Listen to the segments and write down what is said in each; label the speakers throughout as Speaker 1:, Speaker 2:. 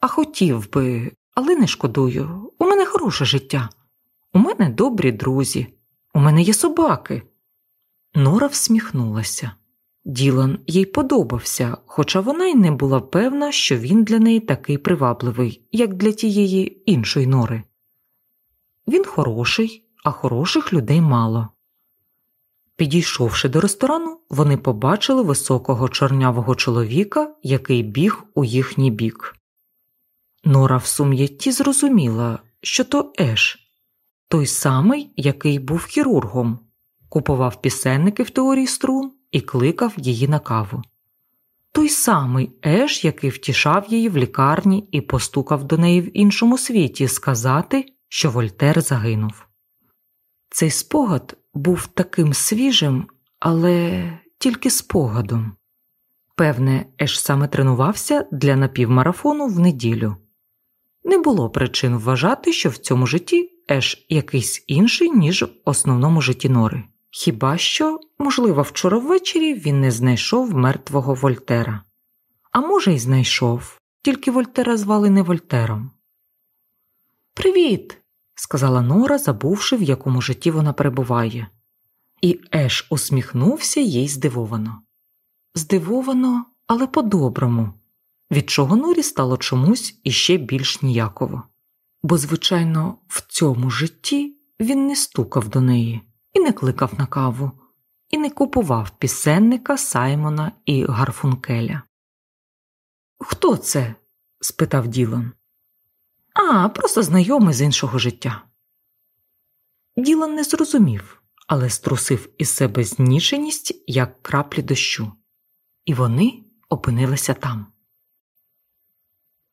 Speaker 1: а хотів би, але не шкодую. У мене хороше життя. У мене добрі друзі, у мене є собаки. Нора всміхнулася. Ділан їй подобався, хоча вона й не була певна, що він для неї такий привабливий, як для тієї іншої нори. Він хороший, а хороших людей мало. Підійшовши до ресторану, вони побачили високого чорнявого чоловіка, який біг у їхній бік. Нора в сум'ятті зрозуміла, що то Еш, той самий, який був хірургом, купував пісенники в теорії струн і кликав її на каву. Той самий Еш, який втішав її в лікарні і постукав до неї в іншому світі сказати, що Вольтер загинув. Цей спогад був таким свіжим, але тільки спогадом. Певне, Еш саме тренувався для напівмарафону в неділю. Не було причин вважати, що в цьому житті Еш якийсь інший, ніж в основному житті Нори. Хіба що, можливо, вчора ввечері він не знайшов мертвого Вольтера. А може, й знайшов, тільки Вольтера звали не Вольтером. Привіт, сказала Нора, забувши, в якому житті вона перебуває. І Еш усміхнувся їй здивовано. Здивовано, але по-доброму, від чого Норі стало чомусь іще більш ніяково. Бо, звичайно, в цьому житті він не стукав до неї і не кликав на каву, і не купував пісенника Саймона і Гарфункеля. Хто це? спитав Ділан. А, просто знайомий з іншого життя. Ділан не зрозумів, але струсив із себе знішеність, як краплі дощу, і вони опинилися там.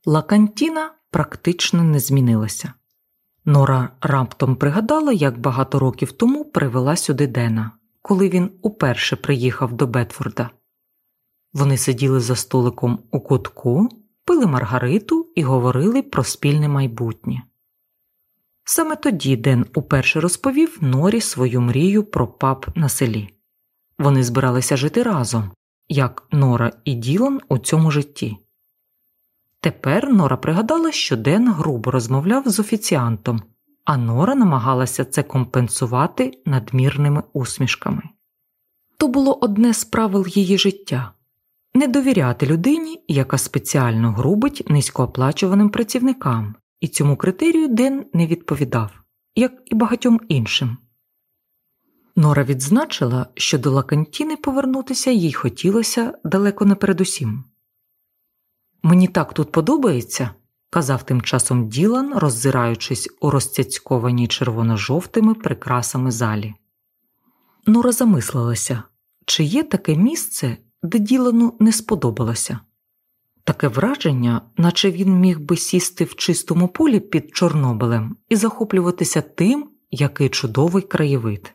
Speaker 1: Лакантіна практично не змінилася. Нора раптом пригадала, як багато років тому привела сюди Дена, коли він уперше приїхав до Бетфорда. Вони сиділи за столиком у кутку, пили маргариту і говорили про спільне майбутнє. Саме тоді Ден уперше розповів Норі свою мрію про паб на селі. Вони збиралися жити разом, як Нора і Ділан у цьому житті. Тепер Нора пригадала, що Ден грубо розмовляв з офіціантом, а Нора намагалася це компенсувати надмірними усмішками. То було одне з правил її життя не довіряти людині, яка спеціально грубить низькооплачуваним працівникам, і цьому критерію Ден не відповідав, як і багатьом іншим. Нора відзначила, що до Лакантіни повернутися їй хотілося далеко не передусім. Мені так тут подобається, казав тим часом Ділан, роззираючись у розцяцькованій червоно-жовтими прикрасами залі. Нора замислилася, чи є таке місце, де Ділану не сподобалося. Таке враження, наче він міг би сісти в чистому полі під Чорнобилем і захоплюватися тим, який чудовий краєвид.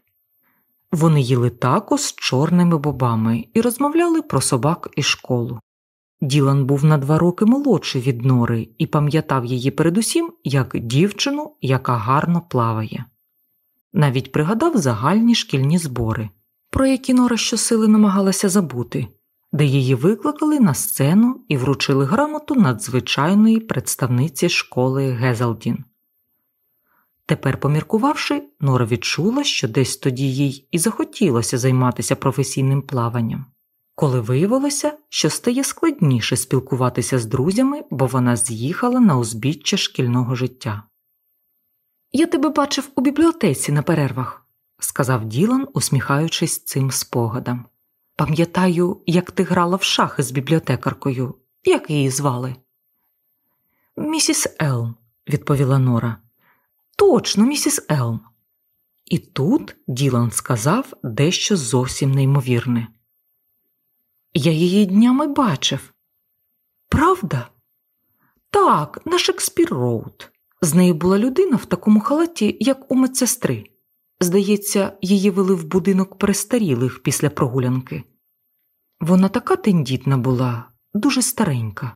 Speaker 1: Вони їли тако з чорними бобами і розмовляли про собак і школу. Ділан був на два роки молодший від Нори і пам'ятав її передусім як дівчину, яка гарно плаває. Навіть пригадав загальні шкільні збори, про які Нора щосили намагалася забути, де її викликали на сцену і вручили грамоту надзвичайної представниці школи Гезелдін. Тепер, поміркувавши, Нора відчула, що десь тоді їй і захотілося займатися професійним плаванням коли виявилося, що стає складніше спілкуватися з друзями, бо вона з'їхала на узбіччя шкільного життя. Я тебе бачив у бібліотеці на перервах, сказав Ділан, усміхаючись цим спогадам. Пам'ятаю, як ти грала в шахи з бібліотекаркою, як її звали? Місіс Елм, відповіла Нора. Точно, місіс Елм. І тут Ділан сказав дещо зовсім неймовірне. Я її днями бачив. Правда? Так, на Шекспір Роуд. З нею була людина в такому халаті, як у медсестри. Здається, її вели в будинок перестарілих після прогулянки. Вона така тендітна була, дуже старенька.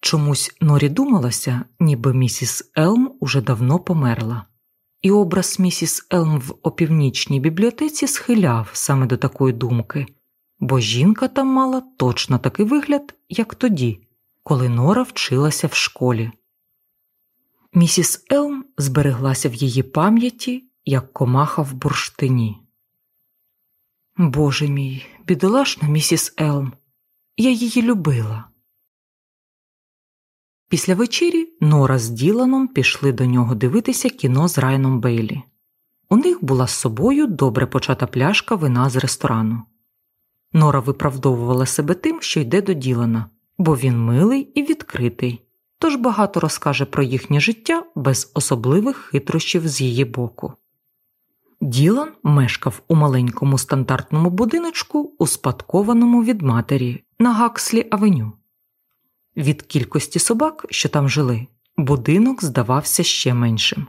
Speaker 1: Чомусь Норі думалася, ніби місіс Елм уже давно померла, і образ місіс Елм в опівнічній бібліотеці схиляв саме до такої думки бо жінка там мала точно такий вигляд, як тоді, коли Нора вчилася в школі. Місіс Елм збереглася в її пам'яті, як комаха в бурштині. Боже мій, бідолашна місіс Елм, я її любила. Після вечері Нора з Діланом пішли до нього дивитися кіно з Райаном Бейлі. У них була з собою добре почата пляшка вина з ресторану. Нора виправдовувала себе тим, що йде до Ділана, бо він милий і відкритий, тож багато розкаже про їхнє життя без особливих хитрощів з її боку. Ділан мешкав у маленькому стандартному будиночку, успадкованому від матері на Гакслі Авеню. Від кількості собак, що там жили, будинок здавався ще меншим.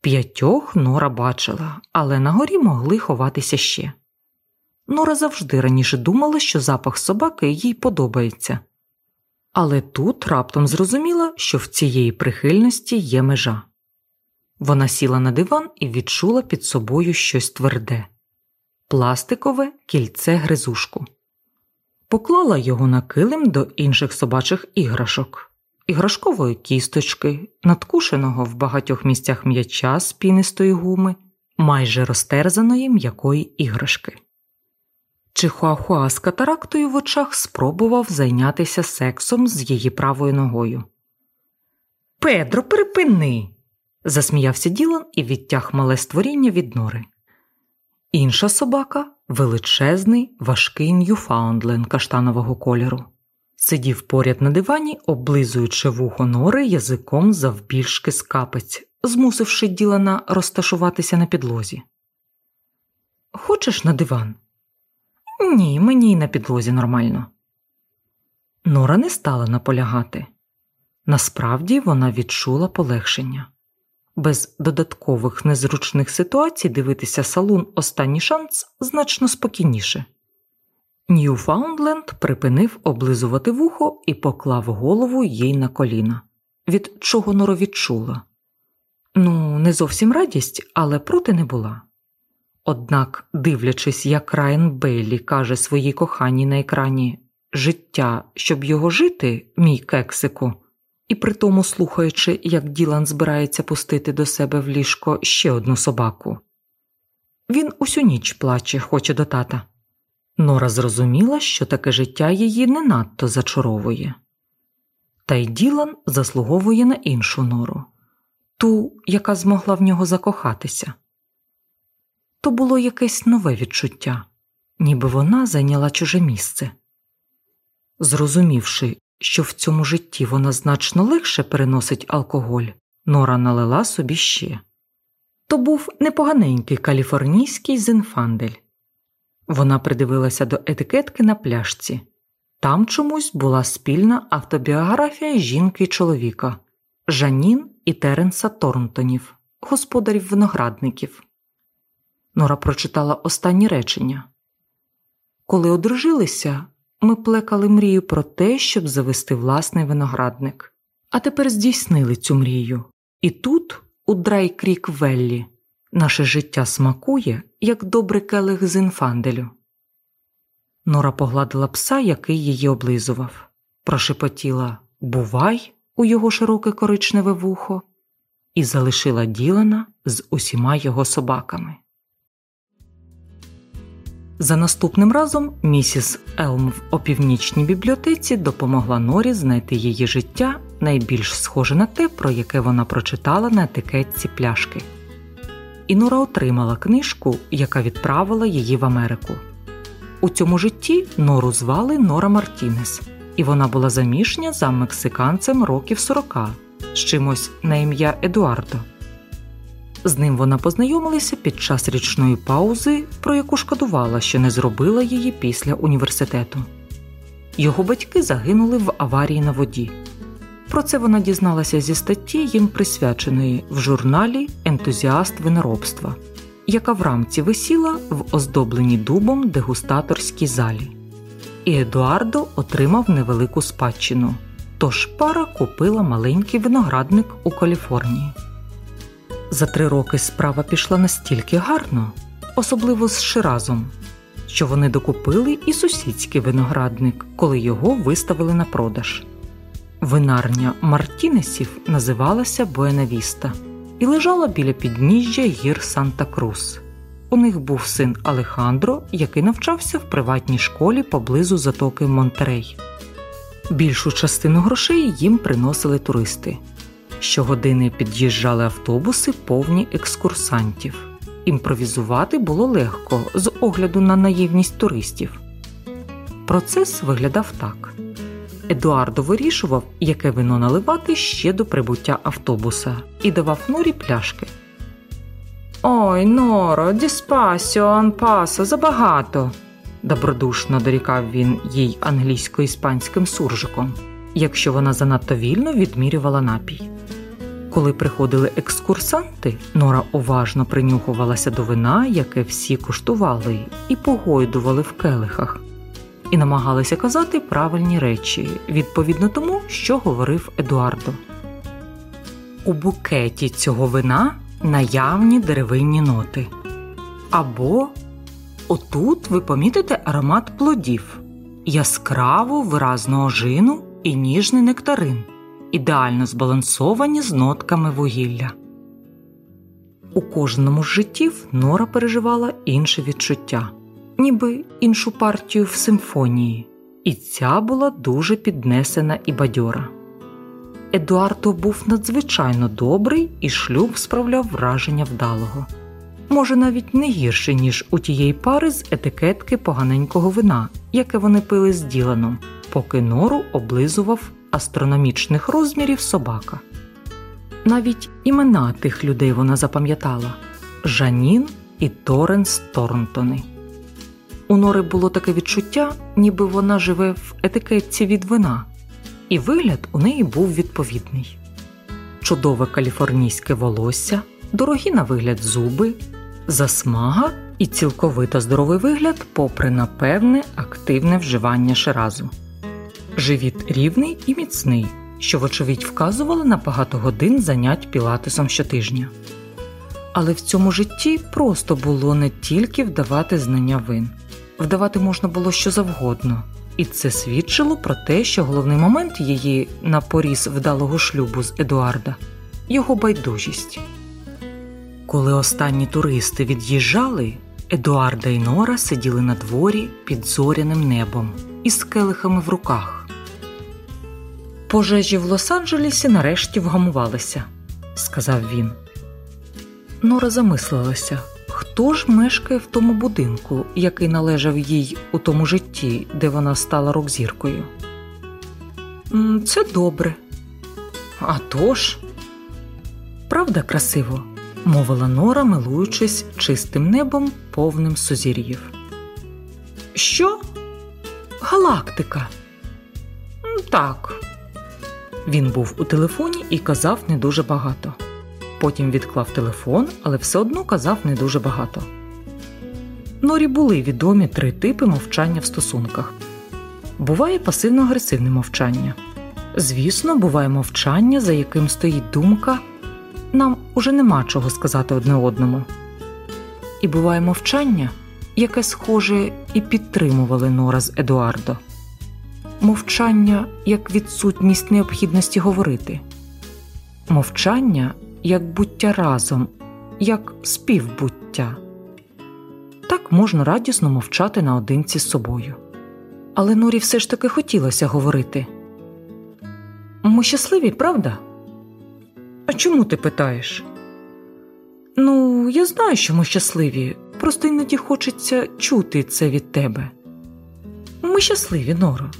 Speaker 1: П'ятьох Нора бачила, але на горі могли ховатися ще. Нора завжди раніше думала, що запах собаки їй подобається, але тут раптом зрозуміла, що в цієї прихильності є межа. Вона сіла на диван і відчула під собою щось тверде пластикове кільце гризушку. Поклала його на килим до інших собачих іграшок, іграшкової кісточки, надкушеного в багатьох місцях м'яча з пінистої гуми, майже розтерзаної м'якої іграшки. Чихуахуа з катарактою в очах спробував зайнятися сексом з її правою ногою. Педро, припини. засміявся Ділан і відтяг мале створіння від нори. Інша собака величезний, важкий Ньюфаундлен каштанового кольору. Сидів поряд на дивані, облизуючи вухо нори язиком завбільшки з капець, змусивши Ділана розташуватися на підлозі. Хочеш на диван? Ні, мені й на підлозі нормально. Нора не стала наполягати. Насправді вона відчула полегшення. Без додаткових незручних ситуацій дивитися салун останній шанс значно спокійніше. Ньюфаундленд припинив облизувати вухо і поклав голову їй на коліна, від чого Нора відчула. Ну, не зовсім радість, але проти не була. Однак, дивлячись, як Райан Бейлі каже своїй коханій на екрані життя, щоб його жити, мій кексику, і при тому слухаючи, як Ділан збирається пустити до себе в ліжко ще одну собаку. Він усю ніч плаче, хоче до тата. Нора зрозуміла, що таке життя її не надто зачаровує. Та й Ділан заслуговує на іншу нору ту, яка змогла в нього закохатися то було якесь нове відчуття, ніби вона зайняла чуже місце. Зрозумівши, що в цьому житті вона значно легше переносить алкоголь, Нора налила собі ще. То був непоганенький каліфорнійський зинфандель. Вона придивилася до етикетки на пляшці. Там чомусь була спільна автобіографія жінки й чоловіка Жанін і Теренса Торнтонів, господарів виноградників. Нора прочитала останні речення. Коли одружилися, ми плекали мрію про те, щоб завести власний виноградник, а тепер здійснили цю мрію. І тут, у Драйкрік Веллі, наше життя смакує, як добрий келих з інфанделю. Нора погладила пса, який її облизував, прошепотіла Бувай у його широке коричневе вухо, і залишила Ділана з усіма його собаками. За наступним разом місіс Елм в опівнічній бібліотеці допомогла Норі знайти її життя найбільш схоже на те, про яке вона прочитала на етикетці пляшки. І Нора отримала книжку, яка відправила її в Америку. У цьому житті Нору звали Нора Мартінес, і вона була заміжня за мексиканцем років 40 з чимось на ім'я Едуардо. З ним вона познайомилася під час річної паузи, про яку шкодувала, що не зробила її після університету. Його батьки загинули в аварії на воді. Про це вона дізналася зі статті, їм присвяченої в журналі Ентузіаст виноробства, яка в рамці висіла в оздобленій дубом дегустаторській залі. І Едуардо отримав невелику спадщину. Тож пара купила маленький виноградник у Каліфорнії. За три роки справа пішла настільки гарно, особливо з Ширазом, що вони докупили і сусідський виноградник, коли його виставили на продаж. Винарня Мартінесів називалася Буенавіста і лежала біля підніжжя гір Санта Крус. У них був син Алехандро, який навчався в приватній школі поблизу затоки Монтерей. Більшу частину грошей їм приносили туристи. Щогодини під'їжджали автобуси, повні екскурсантів. Імпровізувати було легко з огляду на наївність туристів. Процес виглядав так: Едуардо вирішував, яке вино наливати ще до прибуття автобуса, і давав Норі пляшки. Ой, Норо, діспасіо, анпасо, забагато, добродушно дорікав він їй англійсько-іспанським суржиком, якщо вона занадто вільно відмірювала напій. Коли приходили екскурсанти, Нора уважно принюхувалася до вина, яке всі куштували, і погойдували в келихах, і намагалися казати правильні речі відповідно тому, що говорив Едуардо. У букеті цього вина наявні деревинні ноти. Або отут ви помітите аромат плодів, яскраву виразну ожину і ніжний нектарин, ідеально збалансовані з нотками вугілля. У кожному з життів Нора переживала інше відчуття, ніби іншу партію в симфонії, і ця була дуже піднесена і бадьора. Едуардо був надзвичайно добрий і шлюб справляв враження вдалого. Може, навіть не гірше, ніж у тієї пари з етикетки поганенького вина, яке вони пили з Діланом, поки нору облизував астрономічних розмірів собака. Навіть імена тих людей вона запам'ятала Жанін і Торенс Торнтони. У Нори було таке відчуття, ніби вона живе в етикетці від вина і вигляд у неї був відповідний: чудове каліфорнійське волосся, дорогі на вигляд зуби, засмага і цілковито здоровий вигляд, попри напевне активне вживання ширазу, живіт рівний і міцний, що, вочевидь, вказували на багато годин занять пілатесом щотижня. Але в цьому житті просто було не тільки вдавати знання вин, вдавати можна було що завгодно і це свідчило про те, що головний момент її на поріз вдалого шлюбу з Едуарда його байдужість. Коли останні туристи від'їжджали, Едуарда і Нора сиділи на дворі під зоряним небом із келихами в руках. Пожежі в Лос-Анджелесі нарешті вгамувалися, сказав він. Нора замислилася. Хто ж мешкає в тому будинку, який належав їй у тому житті, де вона стала рок-зіркою? Це добре. «А тож!» Правда, красиво, мовила Нора, милуючись чистим небом, повним сузір'їв. Що? Галактика? Так. Він був у телефоні і казав не дуже багато. Потім відклав телефон, але все одно казав не дуже багато. Норі були відомі три типи мовчання в стосунках. Буває пасивно-агресивне мовчання. Звісно, буває мовчання, за яким стоїть думка нам уже нема чого сказати одне одному. І буває мовчання, яке схоже і підтримували Нора з Едуардо. Мовчання як відсутність необхідності говорити, мовчання як буття разом, як співбуття. Так можна радісно мовчати наодинці з собою. Але Норі все ж таки хотілося говорити. Ми щасливі, правда? А чому ти питаєш? Ну, я знаю, що ми щасливі, просто іноді хочеться чути це від тебе. Ми щасливі, Норо.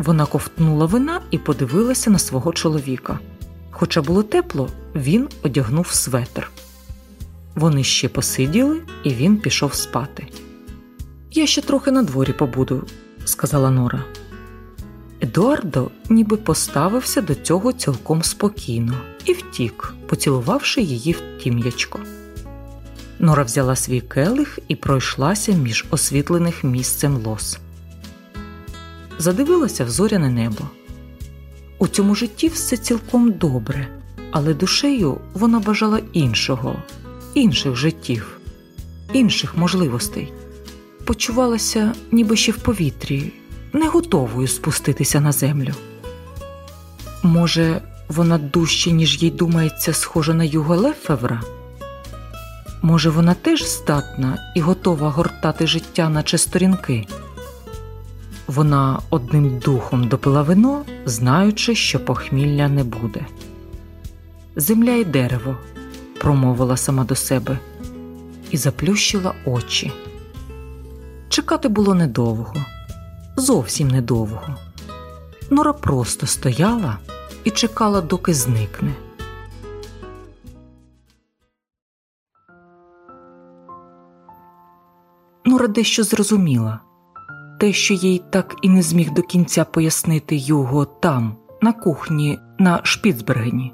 Speaker 1: Вона ковтнула вина і подивилася на свого чоловіка. Хоча було тепло, він одягнув светр. Вони ще посиділи, і він пішов спати. Я ще трохи на дворі побуду, сказала Нора. Едуардо ніби поставився до цього цілком спокійно і втік, поцілувавши її в тім'ячко. Нора взяла свій келих і пройшлася між освітлених місцем лос. Задивилася в зоряне небо. У цьому житті все цілком добре, але душею вона бажала іншого, інших життів, інших можливостей. Почувалася, ніби ще в повітрі, не готовою спуститися на землю. Може, вона дужче, ніж їй думається, схожа на Юго Лефевра? Може, вона теж здатна і готова гортати життя, наче сторінки? Вона одним духом допила вино, знаючи, що похмілля не буде. Земля і дерево, промовила сама до себе і заплющила очі. Чекати було недовго, зовсім недовго. Нора просто стояла і чекала, доки зникне. Нора дещо зрозуміла те, що їй так і не зміг до кінця пояснити Юго там, на кухні на Шпіцбергені.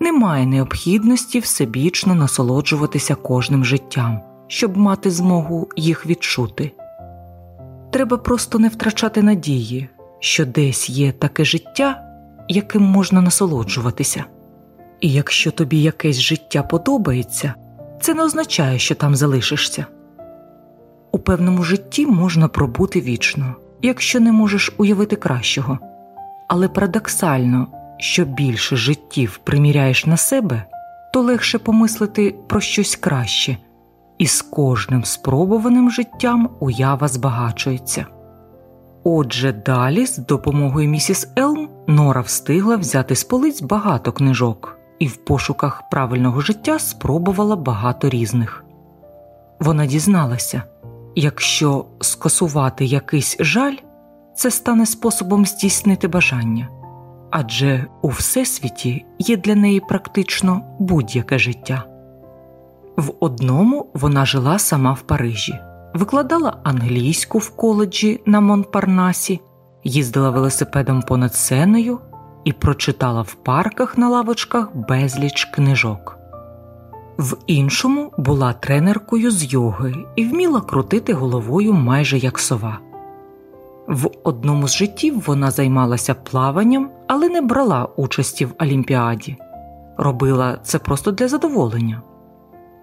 Speaker 1: Немає необхідності всебічно насолоджуватися кожним життям, щоб мати змогу їх відчути. Треба просто не втрачати надії, що десь є таке життя, яким можна насолоджуватися. І якщо тобі якесь життя подобається, це не означає, що там залишишся. У певному житті можна пробути вічно, якщо не можеш уявити кращого, але парадоксально, що більше життів приміряєш на себе, то легше помислити про щось краще, і з кожним спробуваним життям уява збагачується. Отже, далі, з допомогою місіс Елм, Нора встигла взяти з полиць багато книжок і в пошуках правильного життя спробувала багато різних. Вона дізналася якщо скасувати якийсь жаль, це стане способом здійснити бажання адже у всесвіті є для неї практично будь-яке життя. В одному вона жила сама в Парижі, викладала англійську в коледжі на Монпарнасі, їздила велосипедом понад сеною і прочитала в парках на лавочках безліч книжок. В іншому була тренеркою з йоги і вміла крутити головою майже як сова. В одному з життів вона займалася плаванням, але не брала участі в олімпіаді, робила це просто для задоволення.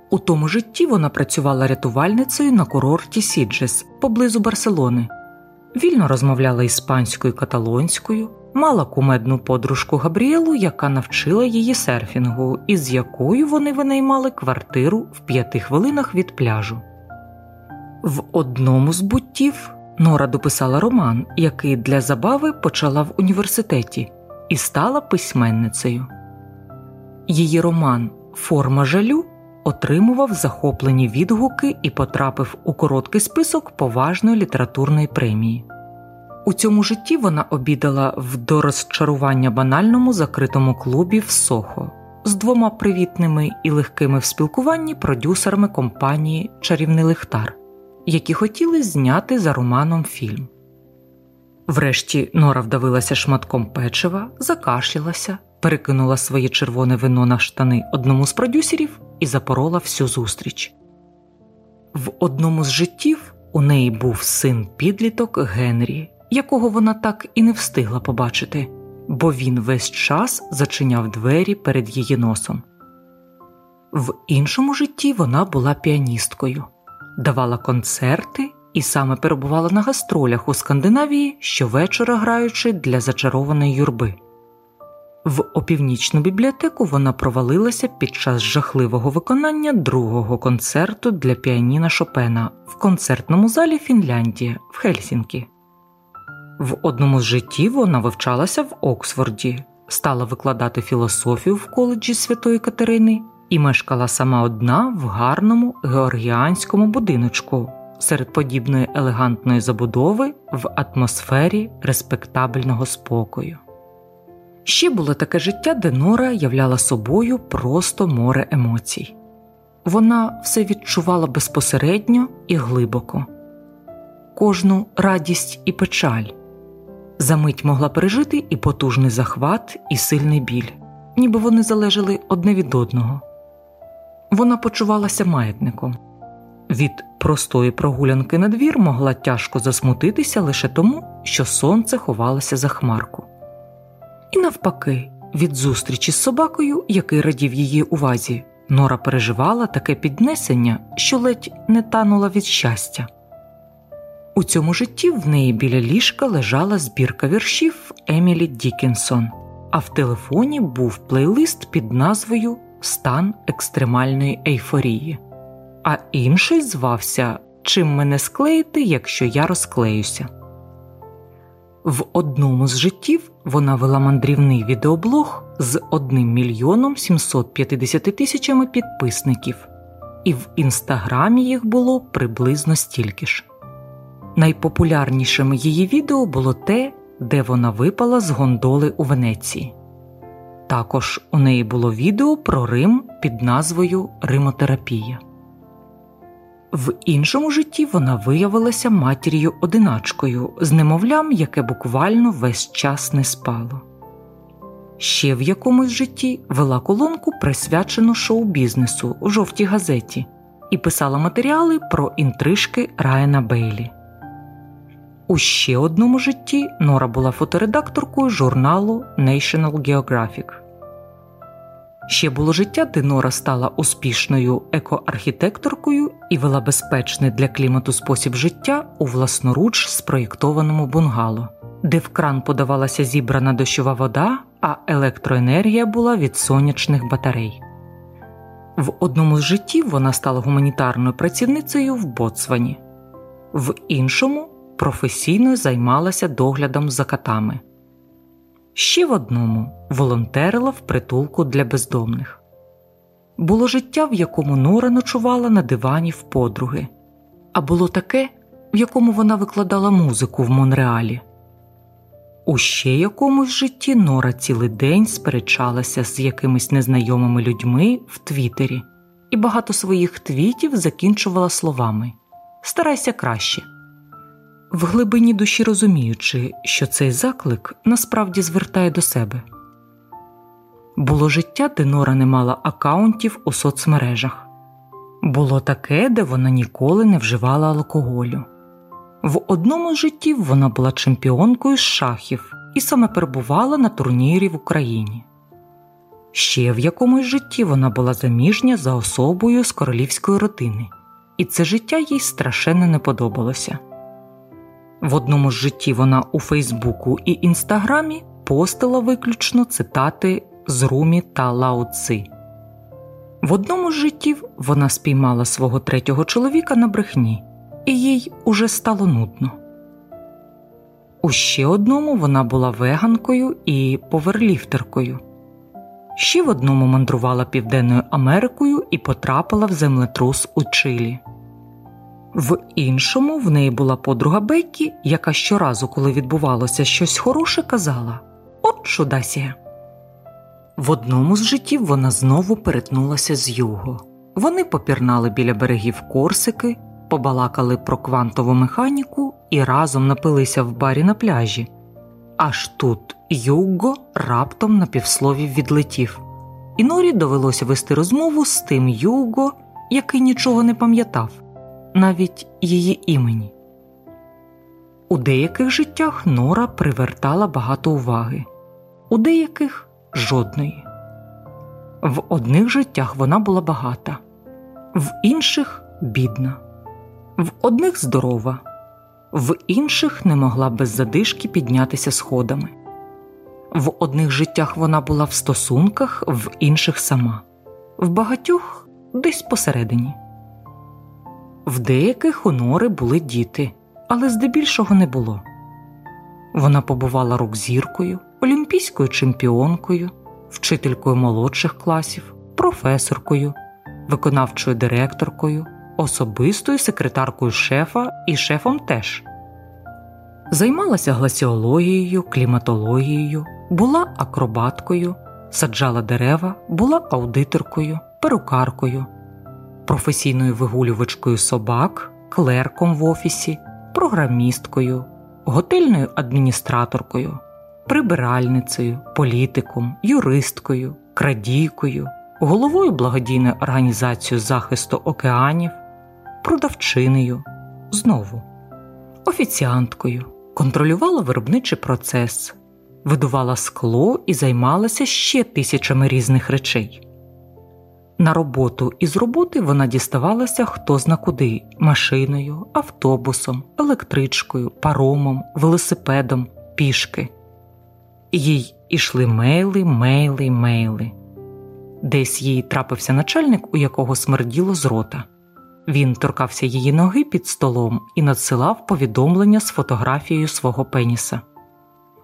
Speaker 1: У тому житті вона працювала рятувальницею на курорті Сіджес поблизу Барселони, вільно розмовляла іспанською каталонською, мала кумедну подружку Габріелу, яка навчила її серфінгу, і з якою вони винаймали квартиру в п'яти хвилинах від пляжу. В одному з буттів Нора дописала роман, який для забави почала в університеті, і стала письменницею. Її роман Форма жалю отримував захоплені відгуки і потрапив у короткий список поважної літературної премії. У цьому житті вона обідала в до розчарування банальному закритому клубі в Сохо з двома привітними і легкими в спілкуванні продюсерами компанії Чарівний Лихтар, які хотіли зняти за романом фільм. Врешті Нора вдавилася шматком печива, закашлялася, перекинула своє червоне вино на штани одному з продюсерів і запорола всю зустріч. В одному з життів у неї був син підліток Генрі, якого вона так і не встигла побачити, бо він весь час зачиняв двері перед її носом. В іншому житті вона була піаністкою, давала концерти і саме перебувала на гастролях у Скандинавії щовечора граючи для зачарованої юрби. В опівнічну бібліотеку вона провалилася під час жахливого виконання другого концерту для піаніна Шопена в концертному залі Фінляндія в Хельсінкі. В одному з життів вона вивчалася в Оксфорді, стала викладати філософію в коледжі Святої Катерини і мешкала сама одна в гарному георгіанському будиночку серед подібної елегантної забудови в атмосфері респектабельного спокою. Ще було таке життя, де Нора являла собою просто море емоцій. Вона все відчувала безпосередньо і глибоко, кожну радість і печаль. Замить могла пережити і потужний захват, і сильний біль, ніби вони залежали одне від одного. Вона почувалася маятником. Від простої прогулянки на двір могла тяжко засмутитися лише тому, що сонце ховалося за хмарку. І навпаки, від зустрічі з собакою, який радів її увазі, Нора переживала таке піднесення, що ледь не танула від щастя. У цьому житті в неї біля ліжка лежала збірка віршів Емілі Дікінсон, а в телефоні був плейлист під назвою Стан екстремальної ейфорії, а інший звався Чим мене склеїти, якщо я розклеюся. В одному з життів вона вела мандрівний відеоблог з 1 мільйоном 750 тисячами підписників, і в інстаграмі їх було приблизно стільки ж. Найпопулярнішим її відео було те, де вона випала з гондоли у Венеції. Також у неї було відео про Рим під назвою Римотерапія. В іншому житті вона виявилася матір'ю одиначкою з немовлям, яке буквально весь час не спало. Ще в якомусь житті вела колонку, присвячену шоу-бізнесу у жовтій газеті, і писала матеріали про інтрижки Райана Бейлі. У ще одному житті Нора була фоторедакторкою журналу National Geographic. Ще було життя, де Нора стала успішною екоархітекторкою і вела безпечний для клімату спосіб життя у власноруч спроєктованому бунгало, де в кран подавалася зібрана дощова вода, а електроенергія була від сонячних батарей. В одному з життів вона стала гуманітарною працівницею в Боцвані, в іншому професійно займалася доглядом за катами. Ще в одному волонтерила в притулку для бездомних. Було життя, в якому Нора ночувала на дивані в подруги, а було таке, в якому вона викладала музику в Монреалі. У ще якомусь житті Нора цілий день сперечалася з якимись незнайомими людьми в Твіттері і багато своїх твітів закінчувала словами Старайся краще в глибині душі розуміючи, що цей заклик насправді звертає до себе. Було життя, де Нора не мала акаунтів у соцмережах, було таке, де вона ніколи не вживала алкоголю. В одному з життів вона була чемпіонкою з шахів і саме перебувала на турнірі в Україні. Ще в якомусь житті вона була заміжня за особою з королівської родини, і це життя їй страшенно не подобалося. В одному з житті вона у Фейсбуку і Інстаграмі постила виключно цитати з Румі та Лао Ци. В одному з життів вона спіймала свого третього чоловіка на брехні, і їй уже стало нудно. У ще одному вона була веганкою і поверліфтеркою. Ще в одному мандрувала Південною Америкою і потрапила в землетрус у Чилі. В іншому в неї була подруга Беккі, яка щоразу, коли відбувалося щось хороше, казала От чудасія. В одному з життів вона знову перетнулася з юго. Вони попірнали біля берегів Корсики, побалакали про квантову механіку і разом напилися в барі на пляжі. Аж тут Юго раптом на півслові відлетів, і Норі довелося вести розмову з тим Юго, який нічого не пам'ятав навіть її імені. У деяких життях Нора привертала багато уваги, у деяких жодної. В одних життях вона була багата, в інших бідна, в одних здорова, в інших не могла без задишки піднятися сходами. В одних життях вона була в стосунках, в інших сама, в багатьох десь посередині. В деяких у Нори були діти, але здебільшого не було. Вона побувала рок-зіркою, олімпійською чемпіонкою, вчителькою молодших класів, професоркою, виконавчою директоркою, особистою секретаркою шефа і шефом теж. Займалася гласіологією, кліматологією, була акробаткою, саджала дерева, була аудиторкою, перукаркою професійною вигулювачкою собак, клерком в офісі, програмісткою, готельною адміністраторкою, прибиральницею, політиком, юристкою, крадійкою, головою благодійної організації захисту океанів, продавчинею, знову, офіціанткою, контролювала виробничий процес, видувала скло і займалася ще тисячами різних речей. На роботу і з роботи вона діставалася хто зна куди машиною, автобусом, електричкою, паромом, велосипедом, пішки. Їй ішли мейли, мейли, мейли. Десь їй трапився начальник, у якого смерділо з рота. Він торкався її ноги під столом і надсилав повідомлення з фотографією свого пеніса.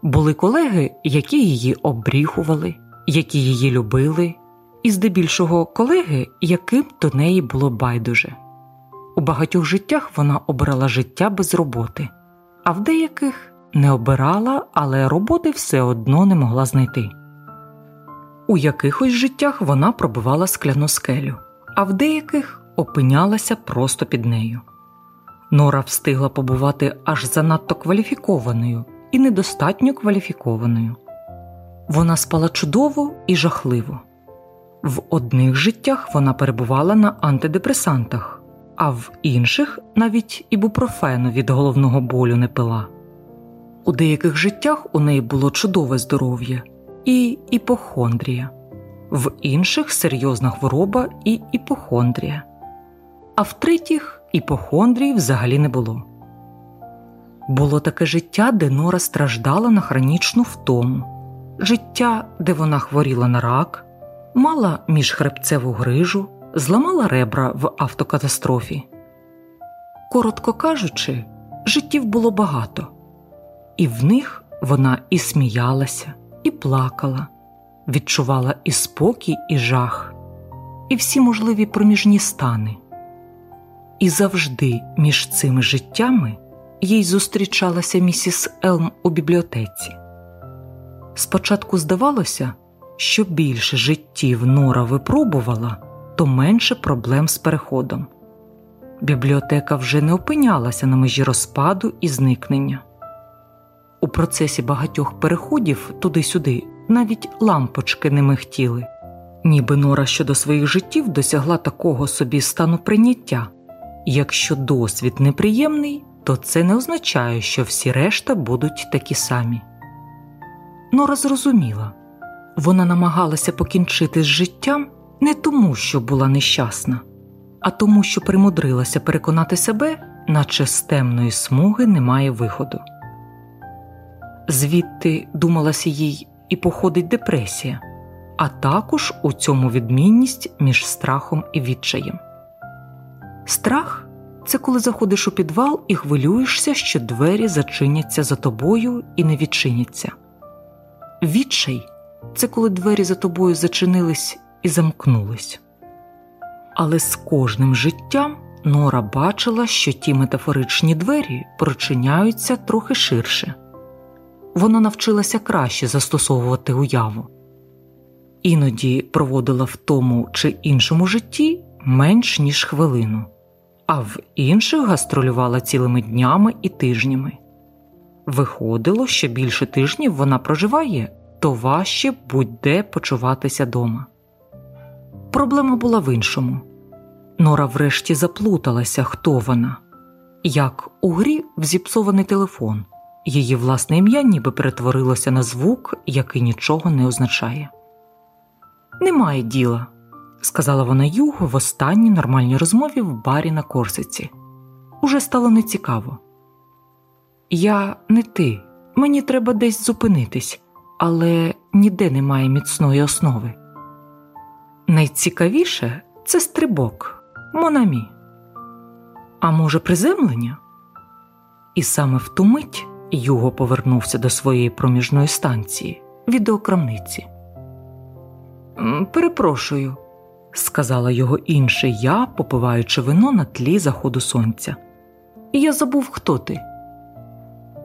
Speaker 1: Були колеги, які її обріхували, які її любили, і здебільшого колеги, яким до неї було байдуже. У багатьох життях вона обирала життя без роботи, а в деяких не обирала, але роботи все одно не могла знайти. У якихось життях вона пробивала скляну скелю, а в деяких опинялася просто під нею. Нора встигла побувати аж занадто кваліфікованою і недостатньо кваліфікованою. Вона спала чудово і жахливо. В одних життях вона перебувала на антидепресантах, а в інших навіть ібупрофену від головного болю не пила. У деяких життях у неї було чудове здоров'я і іпохондрія, в інших серйозна хвороба і іпохондрія, а в третіх іпохондрії взагалі не було. Було таке життя, де Нора страждала на хронічну втому, життя, де вона хворіла на рак, мала міжхребцеву грижу, зламала ребра в автокатастрофі. Коротко кажучи, життів було багато, і в них вона і сміялася, і плакала, відчувала і спокій, і жах, і всі можливі проміжні стани. І завжди між цими життями їй зустрічалася місіс Елм у бібліотеці. Спочатку здавалося, що більше життів Нора випробувала, то менше проблем з переходом. Бібліотека вже не опинялася на межі розпаду і зникнення. У процесі багатьох переходів туди-сюди навіть лампочки не михтіли, ніби Нора щодо своїх життів досягла такого собі стану прийняття. Якщо досвід неприємний, то це не означає, що всі решта будуть такі самі. Нора зрозуміла вона намагалася покінчити з життям не тому, що була нещасна, а тому, що примудрилася переконати себе, наче з темної смуги немає виходу. Звідти думалася їй і походить депресія, а також у цьому відмінність між страхом і відчаєм. Страх це коли заходиш у підвал і хвилюєшся, що двері зачиняться за тобою і не відчиняться. Відчай це коли двері за тобою зачинились і замкнулись. Але з кожним життям Нора бачила, що ті метафоричні двері прочиняються трохи ширше. Вона навчилася краще застосовувати уяву, іноді проводила в тому чи іншому житті менш ніж хвилину а в інших гастролювала цілими днями і тижнями. Виходило, що більше тижнів вона проживає, то важче будь-де почуватися дома. Проблема була в іншому. Нора врешті заплуталася, хто вона, як у грі в зіпсований телефон, її власне ім'я ніби перетворилося на звук, який нічого не означає. Немає діла, сказала вона Юго в останній нормальній розмові в барі на Корсиці. Уже стало нецікаво. Я не ти, мені треба десь зупинитись, але ніде немає міцної основи. Найцікавіше це стрибок, Монамі. А може, приземлення? І саме в ту мить Юго повернувся до своєї проміжної станції відеокрамниці. Перепрошую, сказала його інше я, попиваючи вино на тлі заходу сонця. Я забув, хто ти.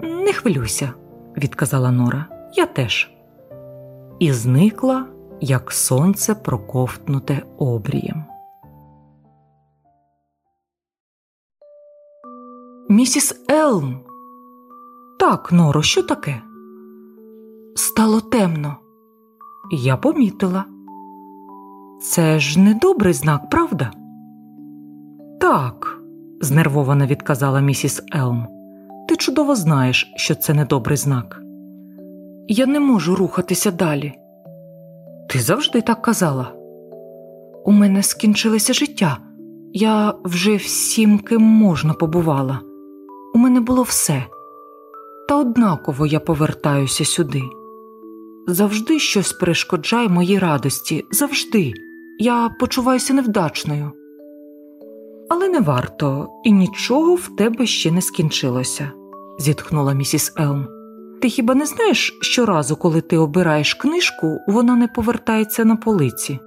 Speaker 1: Не хвилюйся, відказала Нора, я теж. І зникла, як сонце проковтнуте обрієм. Місіс Елм. Так, Норо, що таке? Стало темно. Я помітила. Це ж не добрий знак, правда? Так, знервовано відказала місіс Елм. Ти чудово знаєш, що це недобрий знак. Я не можу рухатися далі. Ти завжди так казала. У мене скінчилося життя. Я вже всім ким можна побувала. У мене було все. Та однаково я повертаюся сюди. завжди щось перешкоджає моїй радості, завжди. Я почуваюся невдачною. Але не варто, і нічого в тебе ще не скінчилося, зітхнула місіс Елм. Ти хіба не знаєш, щоразу, коли ти обираєш книжку, вона не повертається на полиці?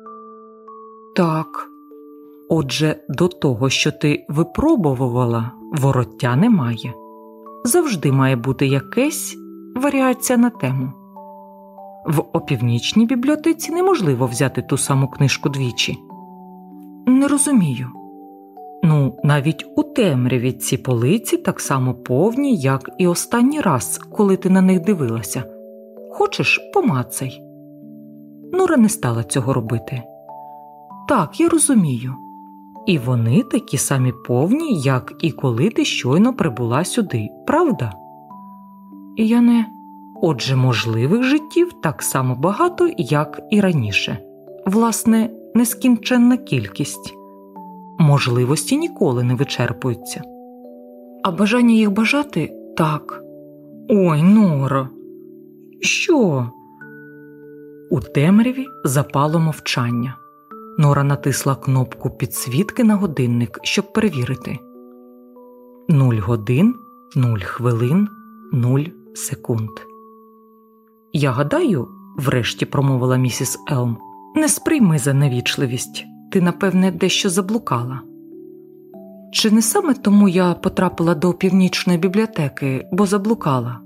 Speaker 1: Так. Отже, до того, що ти випробувала, вороття немає. Завжди має бути якась варіація на тему. В опівнічній бібліотеці неможливо взяти ту саму книжку двічі. Не розумію. Ну, навіть у темряві ці полиці так само повні, як і останній раз, коли ти на них дивилася. Хочеш, помацай. Нора не стала цього робити. Так, я розумію. І вони такі самі повні, як і коли ти щойно прибула сюди, правда? І я не. Отже, можливих життів так само багато, як і раніше, власне, нескінченна кількість можливості ніколи не вичерпуються. А бажання їх бажати так. Ой, Нора, що? У темряві запало мовчання. Нора натисла кнопку підсвітки на годинник, щоб перевірити. Нуль годин, нуль хвилин, нуль секунд. Я гадаю, врешті промовила місіс Елм, не сприйми за невічливість ти, напевне, дещо заблукала. Чи не саме тому я потрапила до північної бібліотеки, бо заблукала?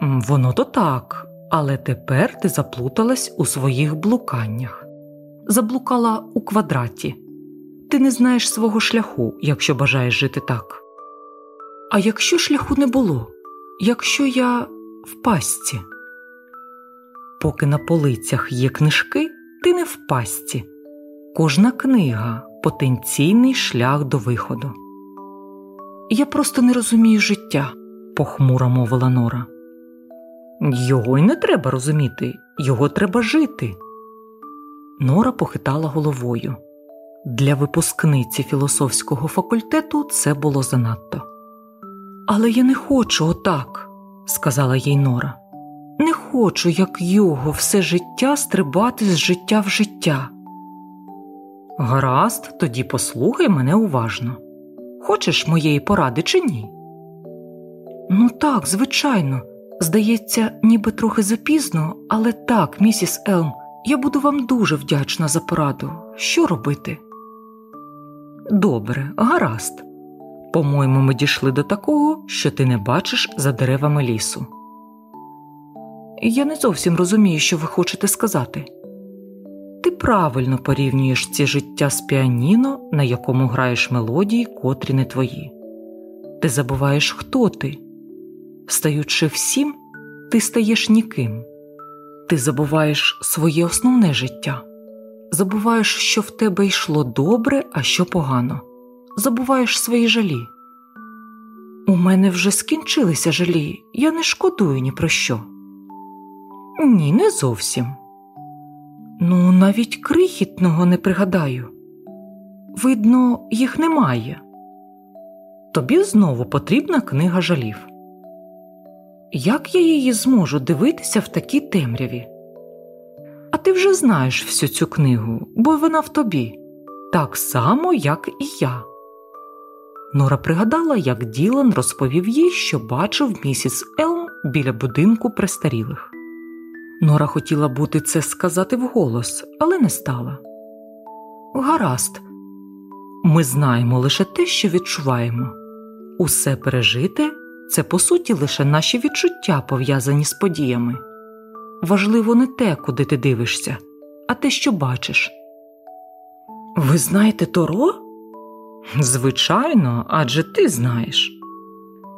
Speaker 1: Воно то так, але тепер ти заплуталась у своїх блуканнях, заблукала у квадраті. Ти не знаєш свого шляху, якщо бажаєш жити так. А якщо шляху не було, якщо я в пастці? Поки на полицях є книжки, ти не в пастці. Кожна книга потенційний шлях до виходу. Я просто не розумію життя, похмуро мовила Нора. Його й не треба розуміти, його треба жити. Нора похитала головою. Для випускниці філософського факультету це було занадто. Але я не хочу отак, сказала їй Нора. Не хочу, як його, все життя стрибати з життя в життя. Гаразд, тоді послухай мене уважно. Хочеш моєї поради чи ні? Ну так, звичайно. Здається, ніби трохи запізно, але так, місіс Елм, я буду вам дуже вдячна за пораду. Що робити? Добре, гаразд. По-моєму, ми дійшли до такого, що ти не бачиш за деревами лісу. Я не зовсім розумію, що ви хочете сказати. Ти правильно порівнюєш ці життя з піаніно, на якому граєш мелодії, котрі не твої. Ти забуваєш, хто ти. Стаючи всім, ти стаєш ніким. Ти забуваєш своє основне життя, забуваєш, що в тебе йшло добре, а що погано, забуваєш свої жалі. У мене вже скінчилися жалі, я не шкодую ні про що. Ні, не зовсім. Ну, навіть крихітного не пригадаю. Видно, їх немає. Тобі знову потрібна книга жалів. Як я її зможу дивитися в такій темряві? А ти вже знаєш всю цю книгу, бо вона в тобі, так само, як і я. Нора пригадала, як Ділан розповів їй, що бачив місіс Елм біля будинку престарілих. Нора хотіла бути це сказати вголос, але не стала. Гаразд, ми знаємо лише те, що відчуваємо. Усе пережите це по суті лише наші відчуття пов'язані з подіями. Важливо не те, куди ти дивишся, а те, що бачиш. Ви знаєте Торо? Звичайно, адже ти знаєш.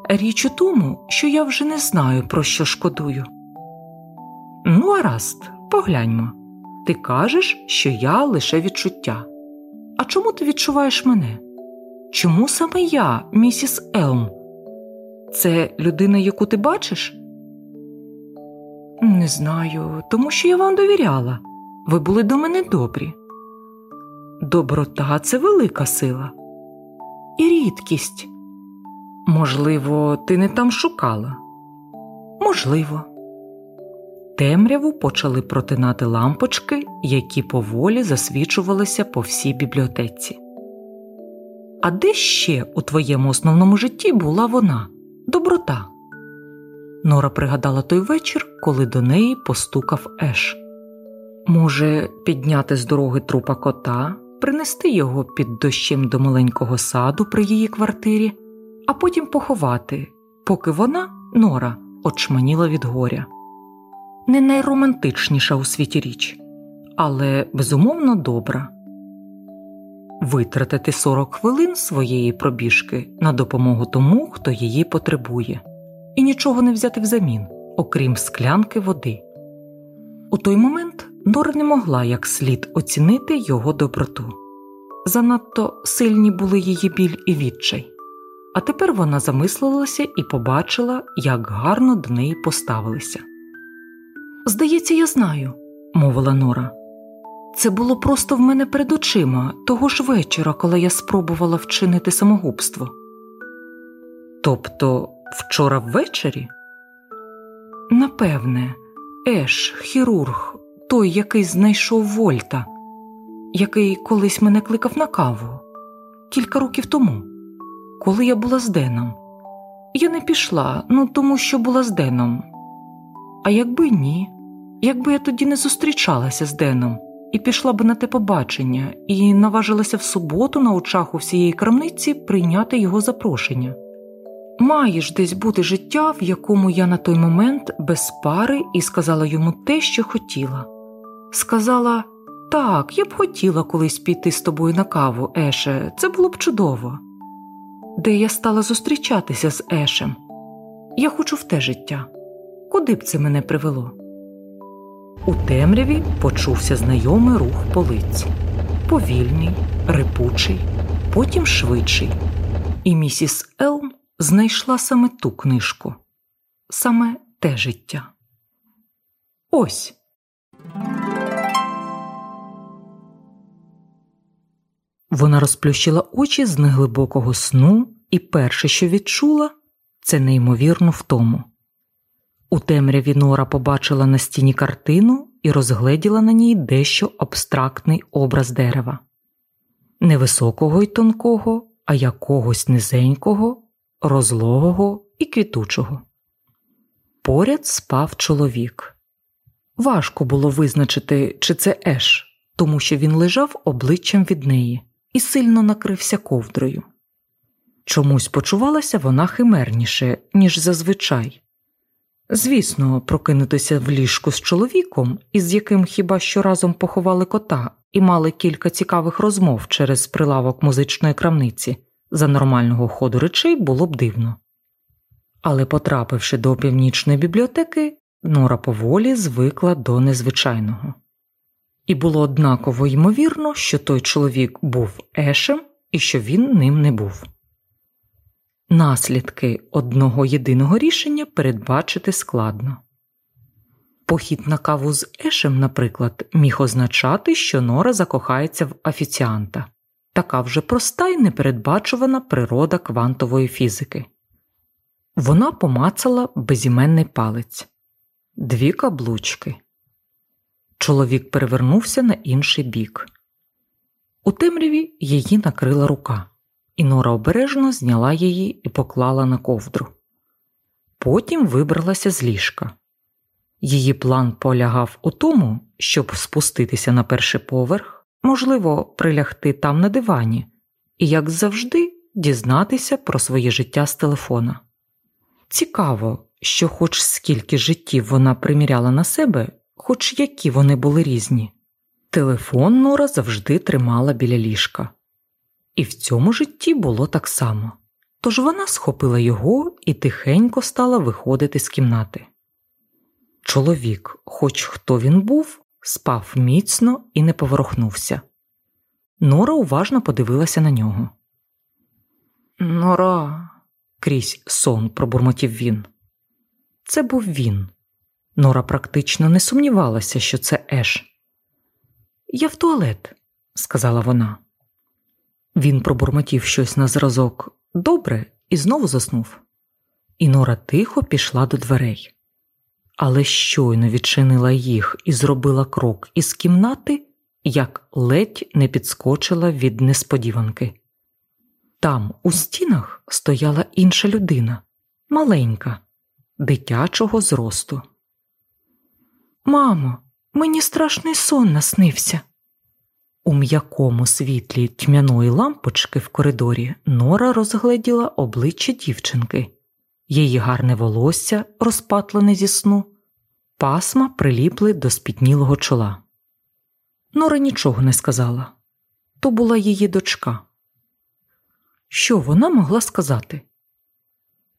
Speaker 1: Річ у тому, що я вже не знаю, про що шкодую. Ну, гаразд, погляньмо. Ти кажеш, що я лише відчуття. А чому ти відчуваєш мене? Чому саме я, місіс Елм? Це людина, яку ти бачиш? Не знаю, тому що я вам довіряла. Ви були до мене добрі. Доброта це велика сила і рідкість. Можливо, ти не там шукала? Можливо. Темряву почали протинати лампочки, які поволі засвічувалися по всій бібліотеці. А де ще у твоєму основному житті була вона доброта? Нора пригадала той вечір, коли до неї постукав Еш. Може, підняти з дороги трупа кота, принести його під дощем до маленького саду при її квартирі, а потім поховати, поки вона, Нора, очманіла від горя. Не найромантичніша у світі річ, але безумовно добра. Витратити 40 хвилин своєї пробіжки на допомогу тому, хто її потребує, і нічого не взяти взамін, окрім склянки води. У той момент Нора не могла як слід оцінити його доброту. Занадто сильні були її біль і відчай, а тепер вона замислилася і побачила, як гарно до неї поставилися. Здається, я знаю, мовила Нора. Це було просто в мене перед очима того ж вечора, коли я спробувала вчинити самогубство. Тобто вчора ввечері? Напевне, Еш, хірург, той, який знайшов Вольта, який колись мене кликав на каву кілька років тому, коли я була з Деном. Я не пішла, ну тому що була з Деном. А якби ні, якби я тоді не зустрічалася з Деном і пішла б на те побачення, і наважилася в суботу на очах у всієї крамниці прийняти його запрошення. Має ж десь бути життя, в якому я на той момент без пари і сказала йому те, що хотіла. Сказала так, я б хотіла колись піти з тобою на каву, Еше, це було б чудово. Де я стала зустрічатися з Ешем. Я хочу в те життя. Куди б це мене привело? У темряві почувся знайомий рух полиць повільний, рипучий, потім швидший, і місіс Елм знайшла саме ту книжку, саме те життя. Ось. Вона розплющила очі з неглибокого сну, і перше, що відчула, це неймовірну втому. У темряві Нора побачила на стіні картину і розгледіла на ній дещо абстрактний образ дерева, невисокого й тонкого, а якогось низенького, розлогого і квітучого. Поряд спав чоловік. Важко було визначити, чи це Еш, тому що він лежав обличчям від неї і сильно накрився ковдрою. Чомусь почувалася вона химерніше, ніж зазвичай. Звісно, прокинутися в ліжку з чоловіком, із яким хіба що разом поховали кота і мали кілька цікавих розмов через прилавок музичної крамниці, за нормального ходу речей було б дивно. Але, потрапивши до північної бібліотеки, Нора поволі звикла до незвичайного. І було однаково ймовірно, що той чоловік був ешем і що він ним не був. Наслідки одного єдиного рішення передбачити складно. Похід на каву з Ешем, наприклад, міг означати, що Нора закохається в офіціанта така вже проста і непередбачувана природа квантової фізики. Вона помацала безіменний палець, дві каблучки. Чоловік перевернувся на інший бік. У темряві її накрила рука і Нора обережно зняла її і поклала на ковдру. Потім вибралася з ліжка. Її план полягав у тому, щоб спуститися на перший поверх, можливо, прилягти там на дивані, і, як завжди, дізнатися про своє життя з телефона. Цікаво, що, хоч скільки життів вона приміряла на себе, хоч які вони були різні. Телефон Нора завжди тримала біля ліжка. І в цьому житті було так само. Тож вона схопила його і тихенько стала виходити з кімнати. Чоловік, хоч хто він був, спав міцно і не поворухнувся. Нора уважно подивилася на нього. Нора, крізь сон пробурмотів він. Це був він. Нора практично не сумнівалася, що це Еш. Я в туалет, сказала вона. Він пробурмотів щось на зразок добре і знову заснув. І Нора тихо пішла до дверей. але щойно відчинила їх і зробила крок із кімнати, як ледь не підскочила від несподіванки. Там, у стінах, стояла інша людина, маленька, дитячого зросту. Мамо, мені страшний сон наснився. У м'якому світлі тьмяної лампочки в коридорі Нора розгледіла обличчя дівчинки, її гарне волосся, розпатлене зі сну, пасма приліпли до спітнілого чола. Нора нічого не сказала то була її дочка. Що вона могла сказати?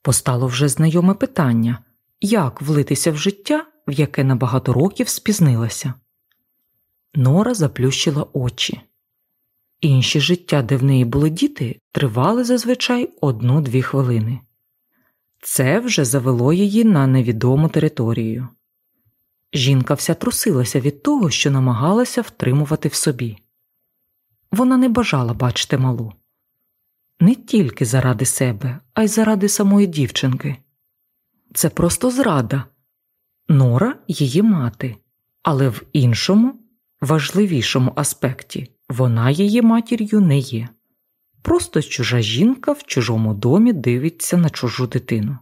Speaker 1: Постало вже знайоме питання як влитися в життя, в яке на багато років спізнилася. Нора заплющила очі. Інші життя, де в неї були діти, тривали зазвичай одну-дві хвилини. Це вже завело її на невідому територію. Жінка вся трусилася від того, що намагалася втримувати в собі. Вона не бажала бачити малу не тільки заради себе, а й заради самої дівчинки. Це просто зрада. Нора її мати, але в іншому, важливішому аспекті вона її матір'ю не є. Просто чужа жінка в чужому домі дивиться на чужу дитину.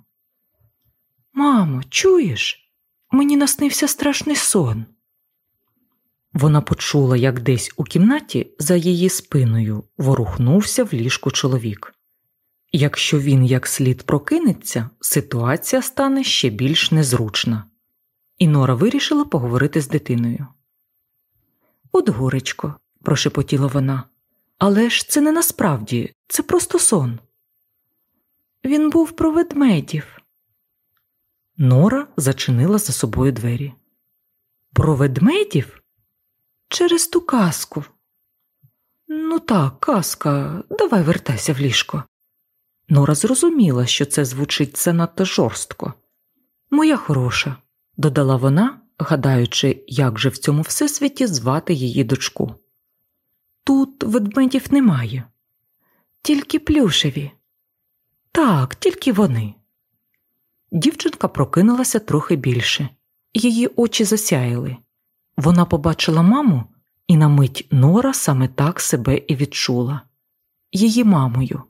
Speaker 1: Мамо, чуєш? Мені наснився страшний сон. Вона почула, як десь у кімнаті за її спиною ворухнувся в ліжку чоловік. Якщо він як слід прокинеться, ситуація стане ще більш незручна, і Нора вирішила поговорити з дитиною. От горечко, прошепотіла вона, але ж це не насправді, це просто сон. Він був про ведмедів. Нора зачинила за собою двері. Про ведмедів? Через ту казку. Ну так, казка, давай вертайся в ліжко. Нора зрозуміла, що це звучить занадто жорстко. Моя хороша, додала вона, гадаючи, як же в цьому всесвіті звати її дочку. Тут ведмедів немає, тільки плюшеві. Так, тільки вони. Дівчинка прокинулася трохи більше, її очі засяяли. Вона побачила маму, і на мить Нора саме так себе і відчула її мамою.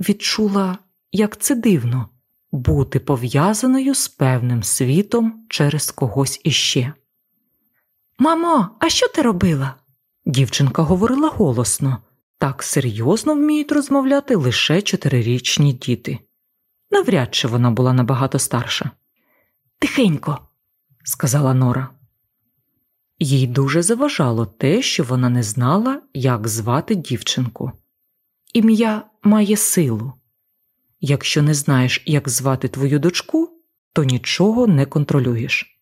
Speaker 1: Відчула, як це дивно бути пов'язаною з певним світом через когось іще. Мамо, а що ти робила? Дівчинка говорила голосно, так серйозно вміють розмовляти лише чотирирічні діти. Навряд чи вона була набагато старша. Тихенько, сказала Нора. Їй дуже заважало те, що вона не знала, як звати дівчинку. Ім'я має силу. Якщо не знаєш, як звати твою дочку, то нічого не контролюєш.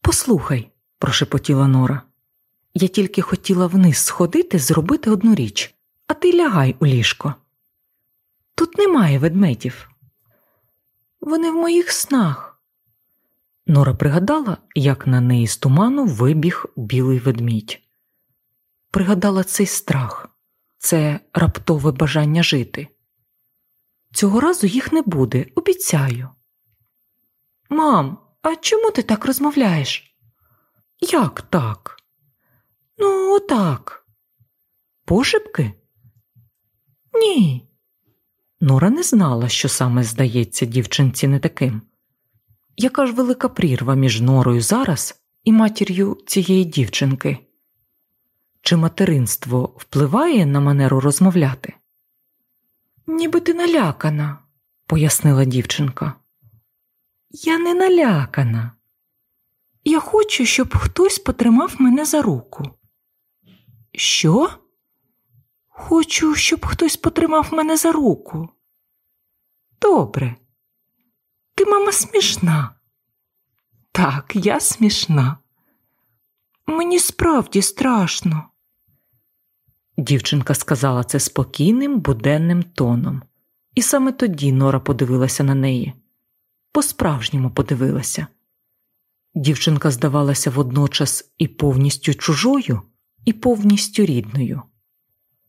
Speaker 1: Послухай, прошепотіла Нора. Я тільки хотіла вниз сходити, зробити одну річ, а ти лягай у ліжко. Тут немає ведмедів. Вони в моїх снах. Нора пригадала, як на неї з туману вибіг білий ведмідь. Пригадала цей страх, це раптове бажання жити. Цього разу їх не буде, обіцяю. Мам, а чому ти так розмовляєш? Як так? Ну, отак. Пошепки? Ні. Нора не знала, що саме здається дівчинці не таким. Яка ж велика прірва між норою зараз і матір'ю цієї дівчинки? Чи материнство впливає на манеру розмовляти? Ніби ти налякана, пояснила дівчинка. Я не налякана. Я хочу, щоб хтось потримав мене за руку. Що? Хочу, щоб хтось потримав мене за руку. Добре. Ти, мама, смішна. Так, я смішна. Мені справді страшно. Дівчинка сказала це спокійним, буденним тоном, і саме тоді Нора подивилася на неї. По-справжньому подивилася. Дівчинка здавалася водночас і повністю чужою, і повністю рідною.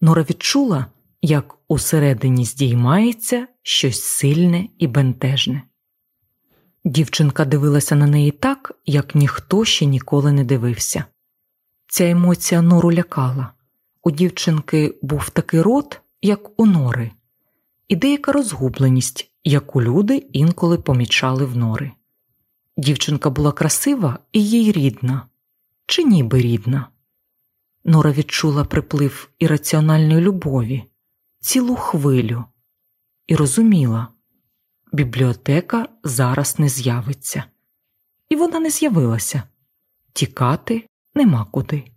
Speaker 1: Нора відчула, як усередині здіймається щось сильне і бентежне. Дівчинка дивилася на неї так, як ніхто ще ніколи не дивився. Ця емоція нору лякала. У дівчинки був такий рот, як у нори, і деяка розгубленість, яку люди інколи помічали в нори. Дівчинка була красива і їй рідна, чи ніби рідна. Нора відчула приплив ірраціональної любові, цілу хвилю, і розуміла, бібліотека зараз не з'явиться, і вона не з'явилася. Тікати нема куди.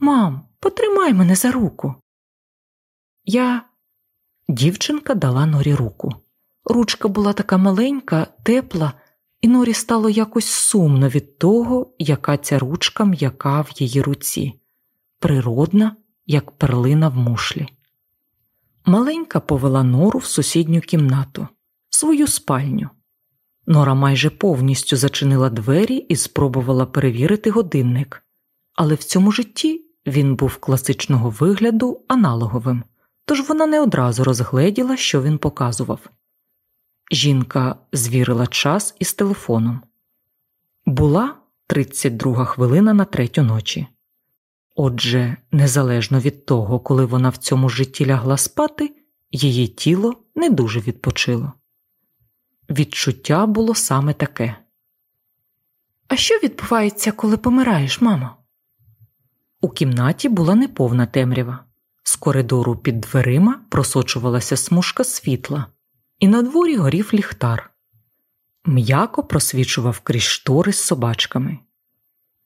Speaker 1: Мам, потримай мене за руку. Я. Дівчинка дала Норі руку. Ручка була така маленька, тепла, і Норі стало якось сумно від того, яка ця ручка м'яка в її руці, природна, як перлина в мушлі. Маленька повела нору в сусідню кімнату, свою спальню. Нора майже повністю зачинила двері і спробувала перевірити годинник, але в цьому житті він був класичного вигляду аналоговим, тож вона не одразу розгледіла, що він показував. Жінка звірила час із телефоном. Була 32 хвилина на третю ночі. Отже, незалежно від того, коли вона в цьому житті лягла спати, її тіло не дуже відпочило. Відчуття було саме таке. А що відбувається, коли помираєш, мамо? У кімнаті була неповна темрява. З коридору під дверима просочувалася смужка світла, і на дворі горів ліхтар. М'яко просвічував крізь штори з собачками.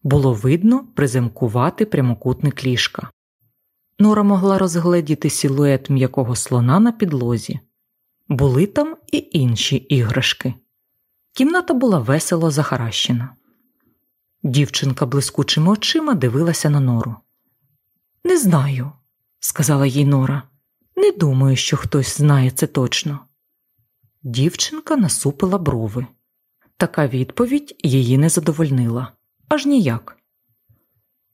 Speaker 1: Було видно приземкувати прямокутник ліжка. Нора могла розгледіти силует м'якого слона на підлозі. Були там і інші іграшки. Кімната була весело захаращена. Дівчинка блискучими очима дивилася на нору. Не знаю, сказала їй Нора. Не думаю, що хтось знає це точно. Дівчинка насупила брови. Така відповідь її не задовольнила аж ніяк.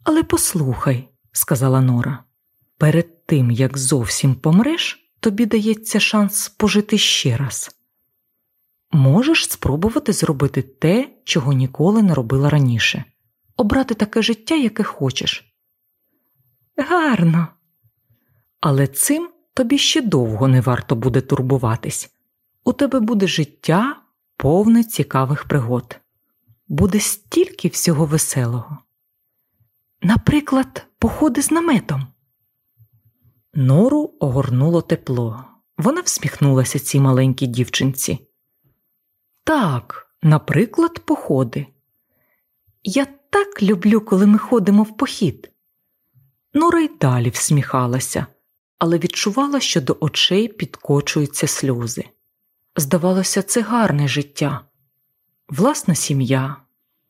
Speaker 1: Але послухай, сказала Нора, перед тим як зовсім помреш, тобі дається шанс пожити ще раз. Можеш спробувати зробити те, чого ніколи не робила раніше, обрати таке життя, яке хочеш. Гарно. Але цим тобі ще довго не варто буде турбуватись. У тебе буде життя повне цікавих пригод буде стільки всього веселого. Наприклад, походи з наметом. Нору огорнуло тепло. Вона всміхнулася цій маленькій дівчинці. Так, наприклад, походи. Я так люблю, коли ми ходимо в похід. Нора й далі всміхалася, але відчувала, що до очей підкочуються сльози. Здавалося, це гарне життя, власна сім'я,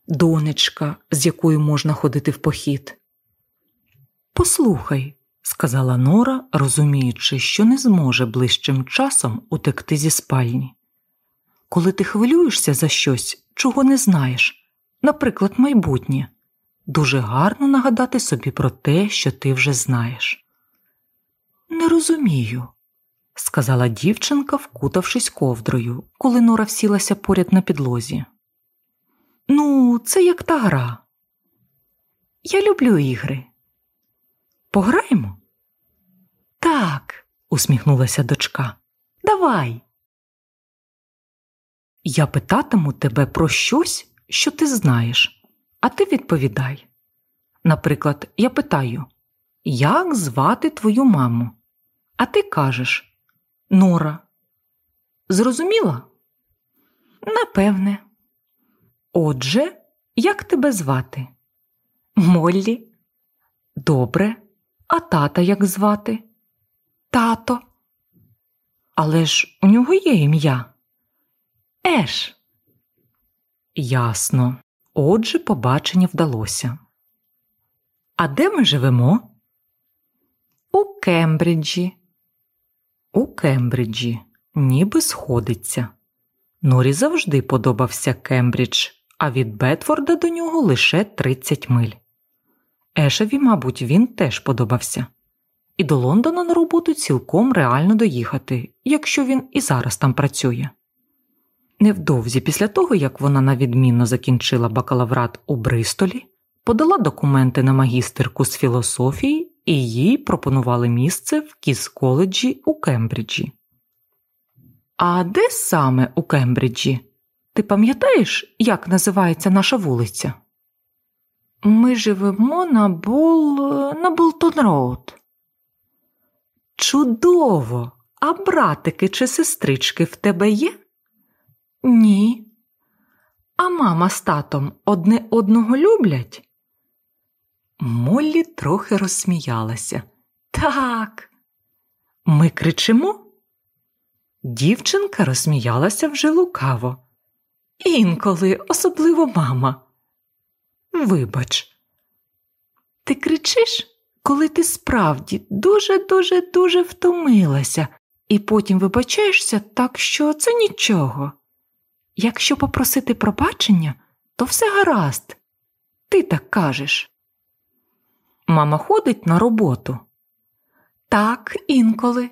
Speaker 1: донечка, з якою можна ходити в похід. Послухай, сказала Нора, розуміючи, що не зможе ближчим часом утекти зі спальні. Коли ти хвилюєшся за щось, чого не знаєш, наприклад, майбутнє, дуже гарно нагадати собі про те, що ти вже знаєш. Не розумію, сказала дівчинка, вкутавшись ковдрою, коли Нора всілася поряд на підлозі. Ну, це як та гра. Я люблю ігри. Пограємо? Так, усміхнулася дочка. Давай. Я питатиму тебе про щось, що ти знаєш, а ти відповідай. Наприклад, я питаю, як звати твою маму? А ти кажеш Нора. Зрозуміла? Напевне. Отже, як тебе звати? Моллі. Добре. А тата як звати? Тато. Але ж у нього є ім'я. Еш. Ясно. Отже, побачення вдалося. А де ми живемо? У Кембриджі. У Кембриджі, ніби сходиться. Норі завжди подобався Кембридж, а від Бетфорда до нього лише 30 миль. Ешеві, мабуть, він теж подобався, і до Лондона на роботу цілком реально доїхати, якщо він і зараз там працює. Невдовзі після того, як вона навідмінно закінчила бакалаврат у Бристолі, подала документи на магістерку з філософії і їй пропонували місце в Кіс коледжі у Кембриджі. А де саме у Кембриджі? Ти пам'ятаєш, як називається наша вулиця? Ми живемо на Бул... на Болтон Роуд. Чудово! А братики чи сестрички в тебе є? Ні. А мама з татом одне одного люблять? Моллі трохи розсміялася. Так. Ми кричимо? Дівчинка розсміялася вже лукаво. Інколи, особливо мама. Вибач, ти кричиш, коли ти справді дуже дуже дуже втомилася, і потім вибачаєшся так, що це нічого. Якщо попросити пробачення, то все гаразд. Ти так кажеш. Мама ходить на роботу. Так, інколи.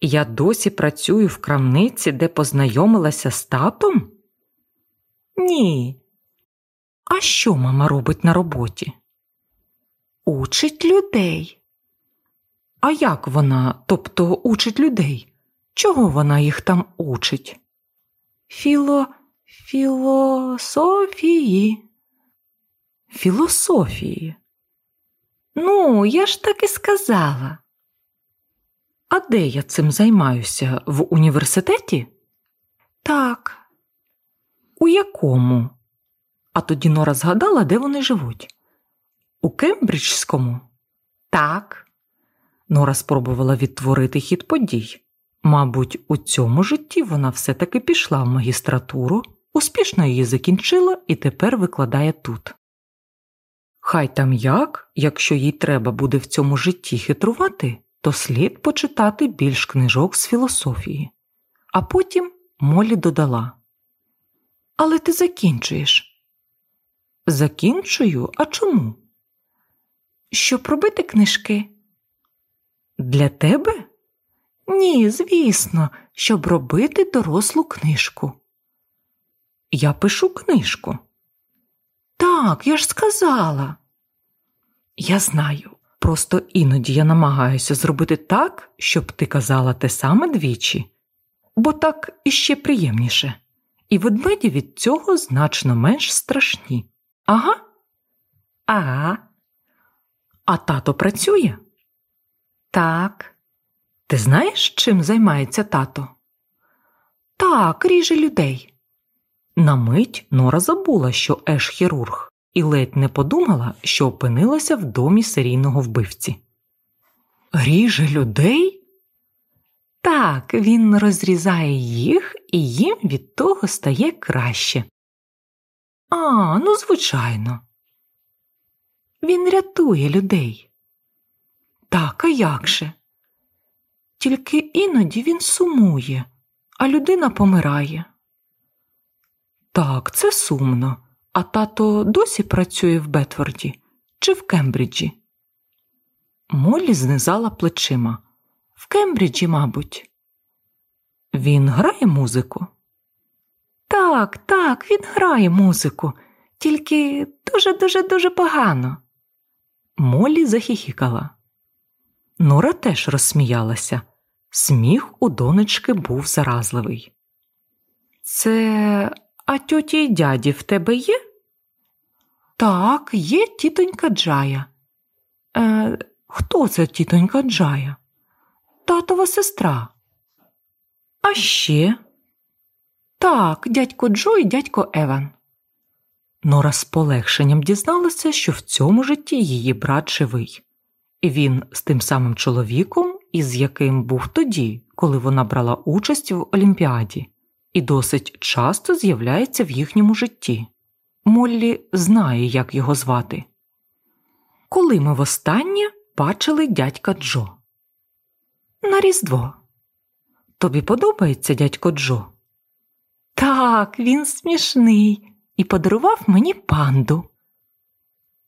Speaker 1: Я досі працюю в крамниці, де познайомилася з татом? Ні. А що мама робить на роботі? Учить людей. А як вона, тобто учить людей? Чого вона їх там учить? Філо... Філософії. Філософії. Ну, я ж так і сказала. А де я цим займаюся? В університеті? Так. У якому? А тоді Нора згадала, де вони живуть. У Кембриджському? Так. Нора спробувала відтворити хід подій. Мабуть, у цьому житті вона все-таки пішла в магістратуру, успішно її закінчила і тепер викладає тут. Хай там як, якщо їй треба буде в цьому житті хитрувати, то слід почитати більш книжок з філософії. А потім Молі додала Але ти закінчуєш. Закінчую, а чому? Щоб робити книжки. Для тебе? Ні, звісно, щоб робити дорослу книжку. Я пишу книжку. Так, я ж сказала. Я знаю. Просто іноді я намагаюся зробити так, щоб ти казала те саме двічі, бо так іще приємніше, і ведмеді від цього значно менш страшні. Ага? Ага. А тато працює? Так. Ти знаєш, чим займається тато? Так, ріже людей. На мить Нора забула, що Еш хірург, і ледь не подумала, що опинилася в домі серійного вбивці. Ріже людей? Так, він розрізає їх, і їм від того стає краще. А, ну, звичайно. Він рятує людей. Так, а як же? Тільки іноді він сумує, а людина помирає. Так, це сумно. А тато досі працює в Бетфорді чи в Кембриджі? Моллі знизала плечима. В Кембриджі, мабуть. Він грає музику? Так, так, він грає музику, тільки дуже дуже дуже погано. Моллі захіхікала. Нора теж розсміялася. Сміх у донечки був заразливий. Це а тьоті й дяді в тебе є? Так, є тітонька Джая. Е, Хто це тітонька Джая? Татова сестра. А ще? Так, дядько Джо і дядько Еван. Нора з полегшенням дізналася, що в цьому житті її брат живий, і він з тим самим чоловіком, із яким був тоді, коли вона брала участь в Олімпіаді і досить часто з'являється в їхньому житті. Моллі знає, як його звати. Коли ми востаннє бачили дядька Джо? На Різдво. Тобі подобається дядько Джо? Так, він смішний і подарував мені панду.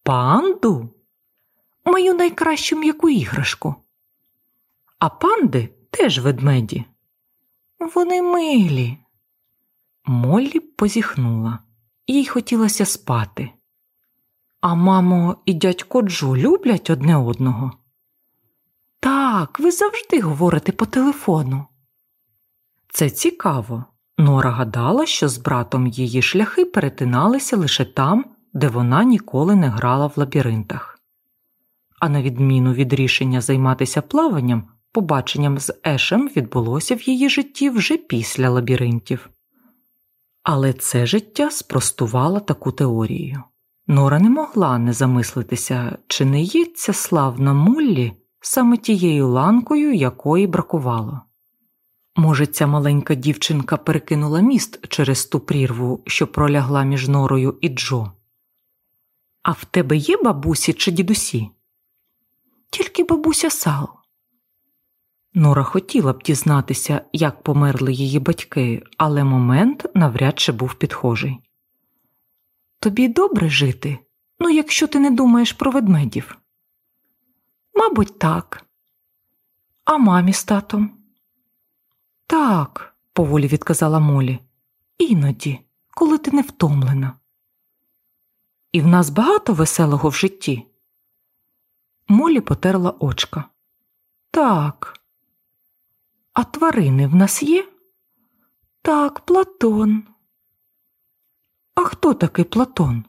Speaker 1: Панду? Мою найкращу м'яку іграшку. А панди теж ведмеді. Вони милі. Моллі позіхнула, їй хотілося спати. А мамо і дядько Джо люблять одне одного. Так, ви завжди говорите по телефону. Це цікаво. Нора гадала, що з братом її шляхи перетиналися лише там, де вона ніколи не грала в лабіринтах. А на відміну від рішення займатися плаванням, побаченням з Ешем відбулося в її житті вже після лабіринтів. Але це життя спростувало таку теорію. Нора не могла не замислитися, чи не є ця славна Моллі саме тією ланкою, якої бракувало. Може, ця маленька дівчинка перекинула міст через ту прірву, що пролягла між норою і Джо. А в тебе є бабусі чи дідусі? Тільки бабуся Сал. Нора хотіла б дізнатися, як померли її батьки, але момент навряд чи був підхожий. Тобі добре жити, ну якщо ти не думаєш про ведмедів. Мабуть, так. А мамі з татом? Так, поволі відказала Молі. Іноді, коли ти не втомлена. І в нас багато веселого в житті. Молі потерла очка. Так. А тварини в нас є? Так, Платон. А хто такий Платон?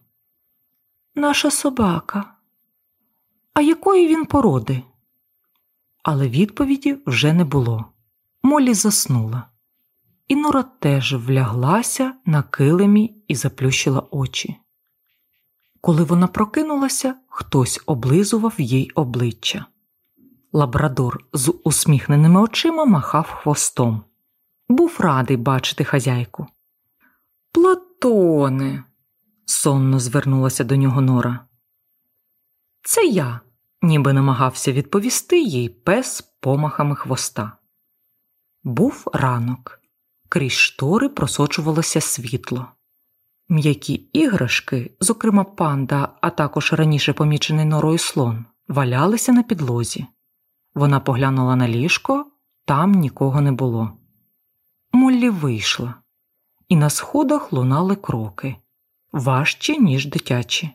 Speaker 1: Наша собака. А якої він породи? Але відповіді вже не було. Молі заснула, і Нора теж вляглася на килимі і заплющила очі. Коли вона прокинулася, хтось облизував їй обличчя. Лабрадор з усміхненими очима махав хвостом. Був радий бачити хазяйку. Платоне, сонно звернулася до нього Нора. Це я, ніби намагався відповісти їй пес помахами хвоста. Був ранок, крізь штори просочувалося світло. М'які іграшки, зокрема панда, а також раніше помічений норою слон, валялися на підлозі. Вона поглянула на ліжко, там нікого не було. Моллі вийшла, і на сходах лунали кроки важчі, ніж дитячі.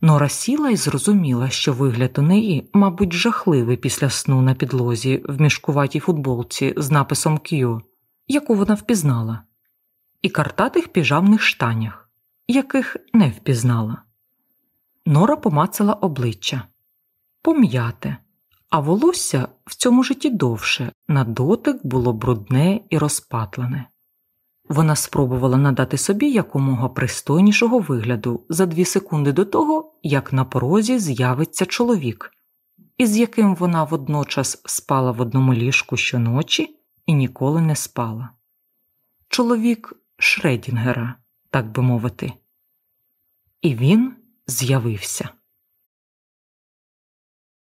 Speaker 1: Нора сіла і зрозуміла, що вигляд у неї, мабуть, жахливий після сну на підлозі в мішкуватій футболці з написом Q, яку вона впізнала, і картатих піжамних штанях, яких не впізнала. Нора помацала обличчя пом'яте, а волосся в цьому житті довше, на дотик було брудне і розпатлене. Вона спробувала надати собі якомога пристойнішого вигляду за дві секунди до того, як на порозі з'явиться чоловік, із яким вона водночас спала в одному ліжку щоночі і ніколи не спала. Чоловік Шредінгера, так би мовити. І він з'явився.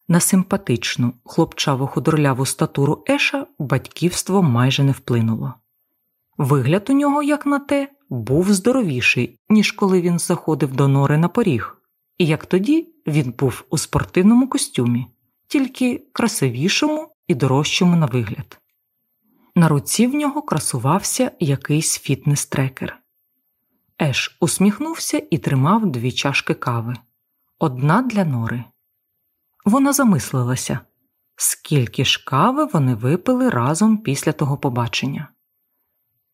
Speaker 1: На симпатичну, хлопчаву худорляву статуру Еша батьківство майже не вплинуло. Вигляд у нього, як на те, був здоровіший, ніж коли він заходив до нори на поріг, і як тоді він був у спортивному костюмі, тільки красивішому і дорожчому на вигляд. На руці в нього красувався якийсь фітнес-трекер. Еш усміхнувся і тримав дві чашки кави одна для нори. Вона замислилася, скільки ж кави вони випили разом після того побачення.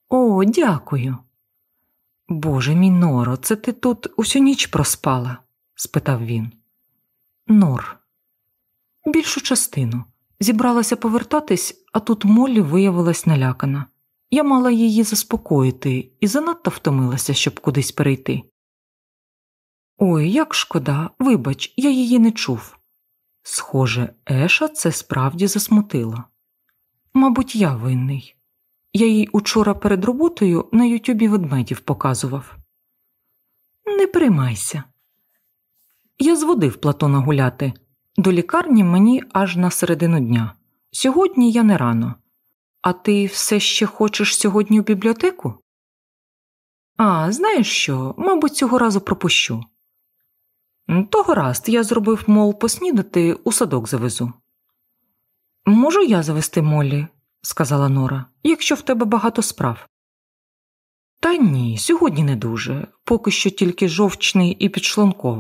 Speaker 1: О, дякую. Боже мій Норо, це ти тут усю ніч проспала? спитав він. Нор. Більшу частину. Зібралася повертатись, а тут Моллі виявилась налякана. Я мала її заспокоїти і занадто втомилася, щоб кудись перейти. Ой, як шкода, вибач, я її не чув. Схоже, Еша це справді засмутило. Мабуть, я винний. Я їй учора перед роботою на Ютюбі ведмедів показував. Не переймайся. Я зводив Платона гуляти. До лікарні мені аж на середину дня. Сьогодні я не рано. А ти все ще хочеш сьогодні в бібліотеку? А, знаєш що, мабуть, цього разу пропущу. Того раз я зробив, мол, поснідати, у садок завезу. Можу я завести Моллі, сказала Нора, якщо в тебе багато справ. Та ні, сьогодні не дуже, поки що тільки жовчний і підшлункова.